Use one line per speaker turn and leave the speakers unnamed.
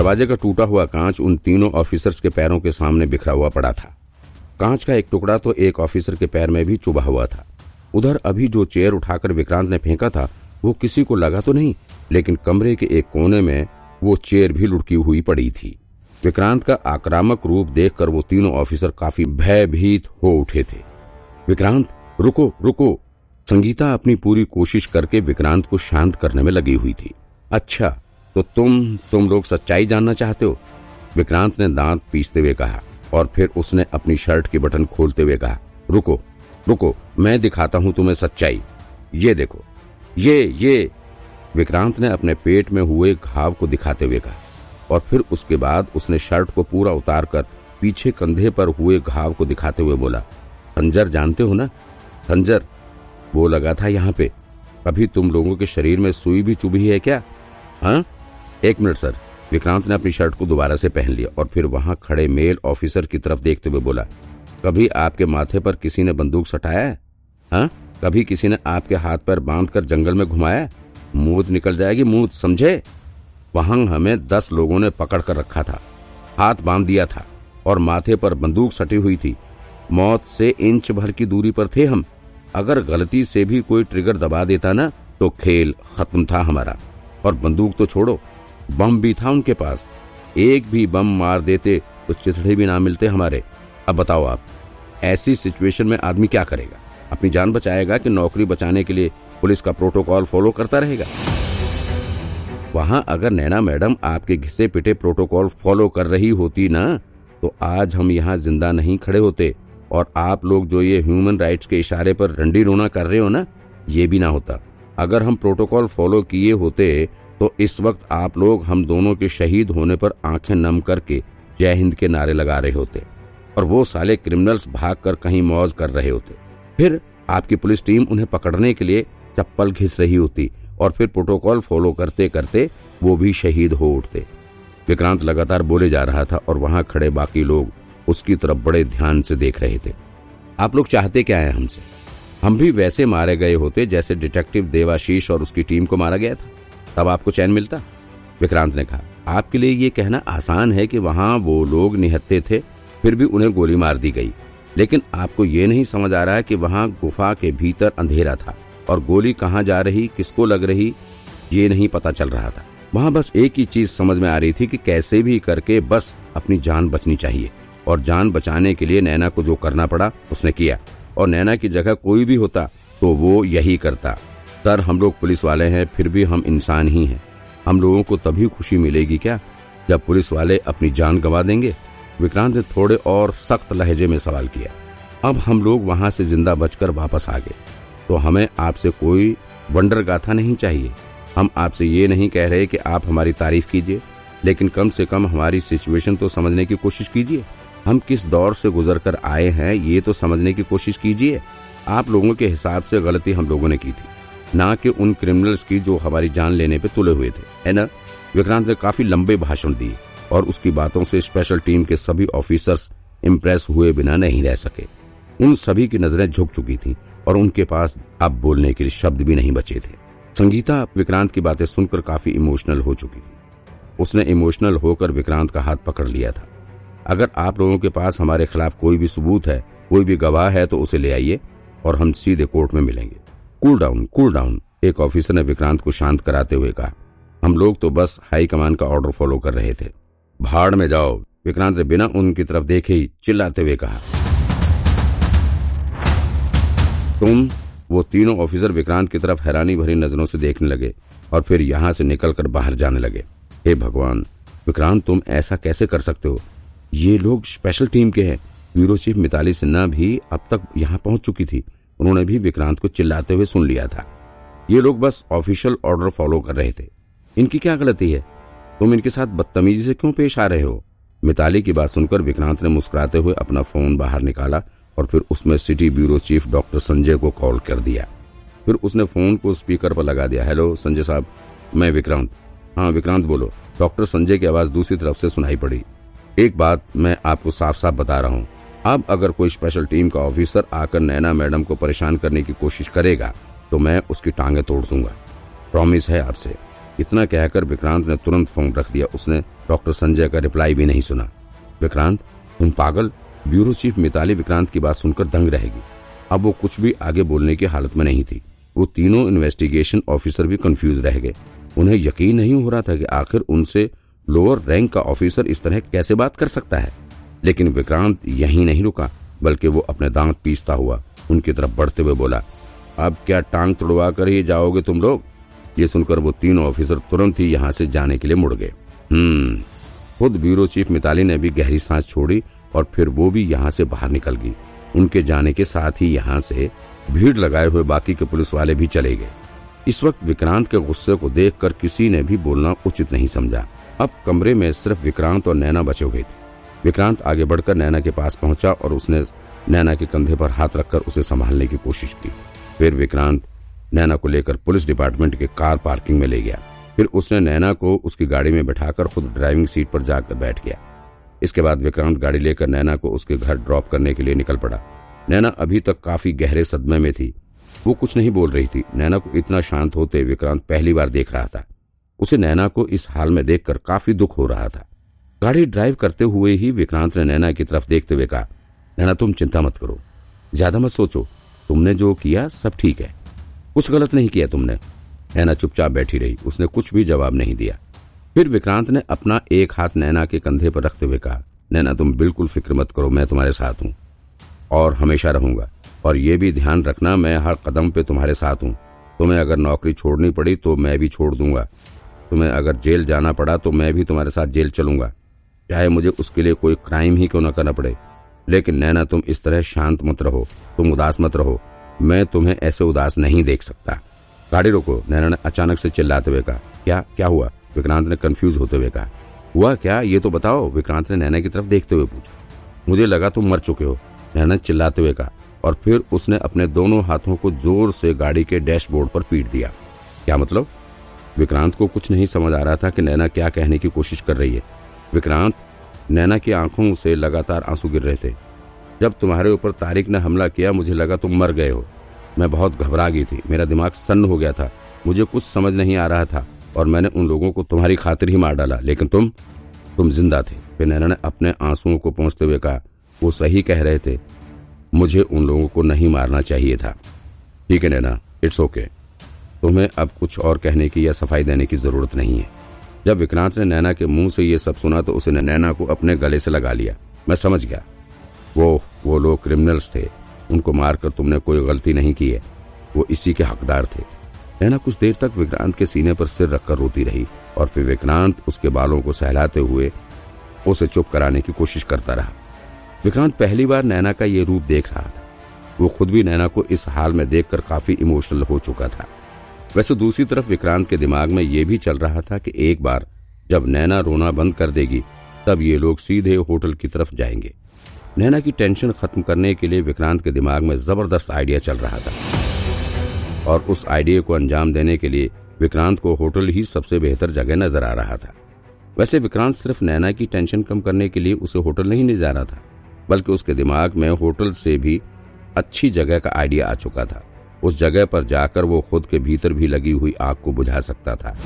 दरवाजे का टूटा हुआ कांच उन तीनों ऑफिसर्स के पैरों के सामने बिखरा हुआ पड़ा था। कांच का एक टुकड़ा तो एक ऑफिसर के पैर में भी चुभा हुआ था। उधर अभी जो चेयर उठाकर विक्रांत ने फेंका था, वो किसी को लगा तो नहीं, लेकिन कमरे के एक कोने में वो चेयर भी लुढ़की हुई पड़ी थी। विक्रांत का आक्रामक रूप देखकर वो तीनों ऑफिसर काफ़ी भयभीत हो उठे थे। विक्रांत, रुको रुको। संगीता अपनी पूरी कोशिश करके विक्रांत को शांत करने में लगी हुई थी। अच्छा तो तुम तुम लोग सच्चाई जानना चाहते हो? विक्रांत ने दांत पीसते हुए कहा और फिर उसने अपनी शर्ट की बटन खोलते हुए कहा, रुको रुको, मैं दिखाता हूँ तुम्हें सच्चाई। ये देखो, ये ये। विक्रांत ने अपने पेट में हुए घाव को दिखाते हुए कहा और फिर उसके बाद उसने शर्ट को पूरा उतार कर पीछे कंधे पर हुए घाव को दिखाते हुए बोला खंजर जानते हो ना? खंजर वो लगा था यहाँ पे। कभी तुम लोगों के शरीर में सुई भी चुभी है क्या? हाँ? एक मिनट, सर। विक्रांत ने अपनी शर्ट को दोबारा से पहन लिया और फिर वहाँ खड़े मेल ऑफिसर की तरफ़ देखते हुए बोला, कभी आपके माथे पर किसी ने बंदूक सटाया है? हाँ? कभी किसी ने आपके हाथ पर बाँध कर जंगल में घुमाया मूत निकल जाएगी, मूत, समझे? वहाँ हमें दस लोगों ने पकड़ कर रखा था, हाथ बाँध दिया था और माथे पर बंदूक सटी हुई थी। मौत से इंच भर की दूरी पर थे हम। अगर गलती से भी कोई ट्रिगर दबा देता ना तो खेल खत्म था हमारा। और बंदूक तो छोड़ो बम भी था उनके पास। एक भी बम मार देते तो चिथड़े भी ना मिलते हमारे। अब बताओ आप, ऐसी सिचुएशन में आदमी क्या करेगा? अपनी जान बचाएगा कि नौकरी बचाने के लिए पुलिस का प्रोटोकॉल फॉलो करता रहेगा? वहाँ अगर नैना मैडम आपके घिसे पिटे प्रोटोकॉल फॉलो कर रही होती ना तो आज हम यहाँ ज़िंदा नहीं खड़े होते। और आप लोग जो ये ह्यूमन राइट्स के इशारे पर रंडी रोना कर रहे हो ना, ये भी ना होता। अगर हम प्रोटोकॉल फॉलो किए होते तो इस वक्त आप लोग हम दोनों के शहीद होने पर आँखें नम करके जय हिंद के नारे लगा रहे होते और वो साले क्रिमिनल्स भागकर कहीं मौज कर रहे होते। फिर आपकी पुलिस टीम उन्हें पकड़ने के लिए चप्पल घिस रही होती और फिर प्रोटोकॉल फॉलो करते करते वो भी शहीद हो उठते। विक्रांत लगातार बोले जा रहा था और वहाँ खड़े बाकी लोग उसकी तरफ़ बड़े ध्यान से देख रहे थे। आप लोग चाहते क्या है हमसे? हम भी वैसे मारे गए होते जैसे डिटेक्टिव देवाशीष और उसकी टीम को मारा गया था। तब आपको चैन मिलता। विक्रांत ने कहा, आपके लिए ये कहना आसान है कि वहाँ वो लोग निहत्ते थे, फिर भी उन्हें गोली मार दी गई। लेकिन आपको ये नहीं समझ आ रहा है कि वहाँ गुफा के भीतर अंधेरा था, और गोली कहाँ जा रही, किसको लग रही, ये नहीं पता चल रहा था। वहाँ बस एक ही चीज़ समझ में आ रही थी कि कैसे भी करके बस अपनी जान बचनी चाहिए, और जान बचाने के लिए नैना को जो करना पड़ा, उसने किया। और नैना की जगह कोई भी होता तो वो यही करता। सर, हम लोग पुलिस वाले हैं, फिर भी हम इंसान ही हैं। हम लोगों को तभी खुशी मिलेगी क्या, जब पुलिस वाले अपनी जान गंवा देंगे? विक्रांत ने थोड़े और सख्त लहजे में सवाल किया। अब हम लोग वहाँ से ज़िंदा बचकर वापस आ गए। तो हमें आपसे कोई वंडर गाथा नहीं चाहिए। हम आपसे ये नहीं कह रहे कि आप हमारी तारीफ़ कीजिए, लेकिन कम से कम हमारी सिचुएशन तो समझने की कोशिश कीजिए। हम किस दौर से गुजर कर आए हैं, ये तो समझने की कोशिश कीजिए। आप लोगों के हिसाब से गलती हम लोगों ने की थी। ना कि उन क्रिमिनल्स की जो हमारी जान लेने पे तुले हुए थे, है ना? विक्रांत ने काफ़ी लंबे भाषण दिए और उसकी बातों से स्पेशल टीम के सभी ऑफिसर्स इम्प्रेस हुए बिना नहीं रह सके। उन सभी की नज़रें झुक चुकी थी और उनके पास अब बोलने के लिए शब्द भी नहीं बचे थे। संगीता, विक्रांत की बातें सुनकर काफ़ी इमोशनल हो चुकी थी। उसने इमोशनल होकर विक्रांत का हाथ पकड़ लिया था। अगर आप लोगों के पास हमारे खिलाफ कोई भी सबूत है, कोई भी गवाह है तो उसे ले आइए और हम सीधे कोर्ट में मिलेंगे। कूल डाउन कूल डाउन एक ऑफिसर ने विक्रांत को शांत कराते हुए कहा। हम लोग तो बस हाई कमान का ऑर्डर फॉलो कर रहे थे। भाड़ में जाओ। विक्रांत ने बिना उनकी तरफ़ देखे ही चिल्लाते हुए कहा। तुम, वो तीनों ऑफिसर विक्रांत की तरफ़ हैरानी भरी नज़रों से देखने लगे और फिर यहाँ से निकलकर बाहर जाने लगे। हे भगवान, विक्रांत, तुम ऐसा कैसे कर सकते हो? ये लोग स्पेशल टीम के हैं। ब्यूरो चीफ मिताली सिन्हा भी अब तक यहाँ पहुँच चुकी थी। उन्होंने भी विक्रांत को चिल्लाते हुए सुन लिया था। ये लोग बस ऑफिशियल ऑर्डर फॉलो कर रहे थे। इनकी क्या गलती है? तुम इनके साथ बदतमीजी से क्यों पेश आ रहे हो? मिताली की बात सुनकर विक्रांत ने मुस्कुराते हुए अपना फ़ोन बाहर निकाला और फिर उसमें city bureau chief doctor Sanjay को कॉल कर दिया। फिर उसने फ़ोन को स्पीकर पर लगा दिया। हेलो, संजय साहब, मैं विक्रांत। हाँ विक्रांत बोलो। डॉक्टर संजय की आवाज़ दूसरी तरफ़ से सुनाई पड़ी। एक बात मैं आपको साफ़ साफ़ बता रहा हूँ। अब अगर कोई स्पेशल टीम का ऑफिसर आकर नैना मैडम को परेशान करने की कोशिश करेगा तो मैं उसकी टांगे तोड़ दूँगा। प्रॉमिस है आपसे। इतना कहकर विक्रांत ने तुरंत फ़ोन रख दिया। उसने डॉक्टर संजय का रिप्लाई भी नहीं सुना। विक्रांत, तुम पागल? ब्यूरो चीफ मिताली विक्रांत की बात सुनकर दंग रहेगी। अब वो कुछ भी आगे बोलने की हालत में नहीं थी। वो तीनों इन्वेस्टिगेशन ऑफिसर भी कंफ्यूज रह गए। उन्हें यकीन नहीं हो रहा था कि आखिर उनसे लोअर रैंक का ऑफिसर इस तरह कैसे बात कर सकता है। लेकिन विक्रांत यहीं नहीं रुका, बल्कि वो अपने दांत पीसता हुआ उनकी तरफ़ बढ़ते हुए बोला, अब क्या टांग तुड़वा कर ही जाओगे तुम लोग? ये सुनकर वो तीनों ऑफिसर तुरंत ही यहाँ से जाने के लिए मुड़ गए। हम्म। खुद ब्यूरो चीफ मिताली ने भी गहरी सांस छोड़ी और फिर वो भी यहाँ से बाहर निकल गई। उनके जाने के साथ ही यहाँ से भीड़ लगाए हुए बाकी के पुलिस वाले भी चले गए। इस वक्त विक्रांत के गुस्से को देखकर किसी ने भी बोलना उचित नहीं समझा। अब कमरे में सिर्फ़ विक्रांत और नैना बचे हुए थे। विक्रांत आगे बढ़कर नैना के पास पहुँचा और उसने नैना के कंधे पर हाथ रखकर उसे संभालने की कोशिश की। फिर विक्रांत नैना को लेकर पुलिस डिपार्टमेंट के कार पार्किंग में ले गया। फिर उसने नैना को उसकी गाड़ी में बैठाकर खुद ड्राइविंग सीट पर जाकर बैठ गया। इसके बाद विक्रांत गाड़ी लेकर नैना को उसके घर ड्रॉप करने के लिए निकल पड़ा। नैना अभी तक काफ़ी गहरे सदमे में थी। वो कुछ नहीं बोल रही थी। नैना को इतना शांत होते विक्रांत पहली बार देख रहा था। उसे नैना को इस हाल में देखकर काफ़ी दुख हो रहा था। गाड़ी ड्राइव करते हुए ही विक्रांत ने नैना की तरफ़ देखते हुए कहा, नैना, तुम चिंता मत करो। ज़्यादा मत सोचो। तुमने जो किया, सब ठीक है। कुछ गलत नहीं किया तुमने नैना चुपचाप बैठी रही। उसने कुछ भी जवाब नहीं दिया। फिर विक्रांत ने अपना एक हाथ नैना के कंधे पर रखते हुए कहा, नैना, तुम बिल्कुल फ़िक्र मत करो, मैं तुम्हारे साथ हूँ। और हमेशा रहूँगा। और ये भी ध्यान रखना, मैं हर कदम पे तुम्हारे साथ हूँ। तुम्हें अगर नौकरी छोड़नी पड़ी तो मैं भी छोड़ दूँगा। तुम्हें अगर जेल जाना पड़ा तो मैं भी तुम्हारे साथ जेल चलूँगा। चाहे मुझे उसके लिए कोई क्राइम ही क्यों न करना पड़े। लेकिन नैना, तुम इस तरह शांत मत रहो। तुम उदास मत रहो। मैं तुम्हें ऐसे उदास नहीं देख सकता। गाड़ी रोको, नैना ने अचानक से चिल्लाते हुए कहा। क्या क्या हुआ? विक्रांत ने कंफ्यूज होते हुए कहा। हुआ क्या? ये तो बताओ। विक्रांत ने नैना की तरफ़ देखते हुए पूछा। मुझे लगा तुम मर चुके हो। नैना ने चिल्लाते हुए कहा। और फिर उसने अपने दोनों हाथों को ज़ोर से गाड़ी के डैशबोर्ड पर पीट दिया। क्या मतलब? विक्रांत को कुछ नहीं समझ आ रहा था कि नैना क्या कहने की कोशिश कर रही है। विक्रांत, नैना की आँखों से लगातार आँसू गिर रहे थे। जब तुम्हारे ऊपर तारिक ने हमला किया, मुझे लगा तुम मर गए हो। मैं बहुत घबरा गई थी। मेरा दिमाग सन्न हो गया था। मुझे कुछ समझ नहीं आ रहा था और मैंने उन लोगों को तुम्हारी खातिर ही मार डाला। लेकिन तुम तुम ज़िंदा थे। फिर नैना ने अपने आंसुओं को पहुँचते हुए कहा, वो सही कह रहे थे। मुझे उन लोगों को नहीं मारना चाहिए था। ठीक है नैना, इट्स ओके। तुम्हें अब कुछ और कहने की या सफ़ाई देने की ज़रूरत नहीं है। जब विक्रांत ने नैना के मुँह से ये सब सुना तो उसने नैना को अपने गले से लगा लिया। मैं समझ गया। वो वो लोग क्रिमिनल्स थे। उनको मारकर तुमने कोई गलती नहीं की है। वो इसी के हकदार थे। नैना कुछ देर तक विक्रांत के सीने पर सिर रखकर रोती रही और फिर विक्रांत उसके बालों को सहलाते हुए उसे चुप कराने की कोशिश करता रहा। विक्रांत पहली बार नैना का ये रूप देख रहा था। वो खुद भी नैना को इस हाल में देखकर काफ़ी इमोशनल हो चुका था। वैसे दूसरी तरफ़ विक्रांत के दिमाग में ये भी चल रहा था कि एक बार जब नैना रोना बंद कर देगी, तब ये लोग सीधे होटल की तरफ़ जाएँगे। नैना की टेंशन खत्म करने के लिए विक्रांत के दिमाग में ज़बरदस्त आइडिया चल रहा था। और उस आइडिया को अंजाम देने के लिए विक्रांत को होटल ही सबसे बेहतर जगह नज़र आ रहा था। वैसे विक्रांत सिर्फ़ नैना की टेंशन कम करने के लिए उसे होटल नहीं ले जा रहा था, बल्कि उसके दिमाग में होटल से भी अच्छी जगह का आइडिया आ चुका था। उस जगह पर जाकर वो खुद के भीतर भी लगी हुई आग को बुझा सकता था।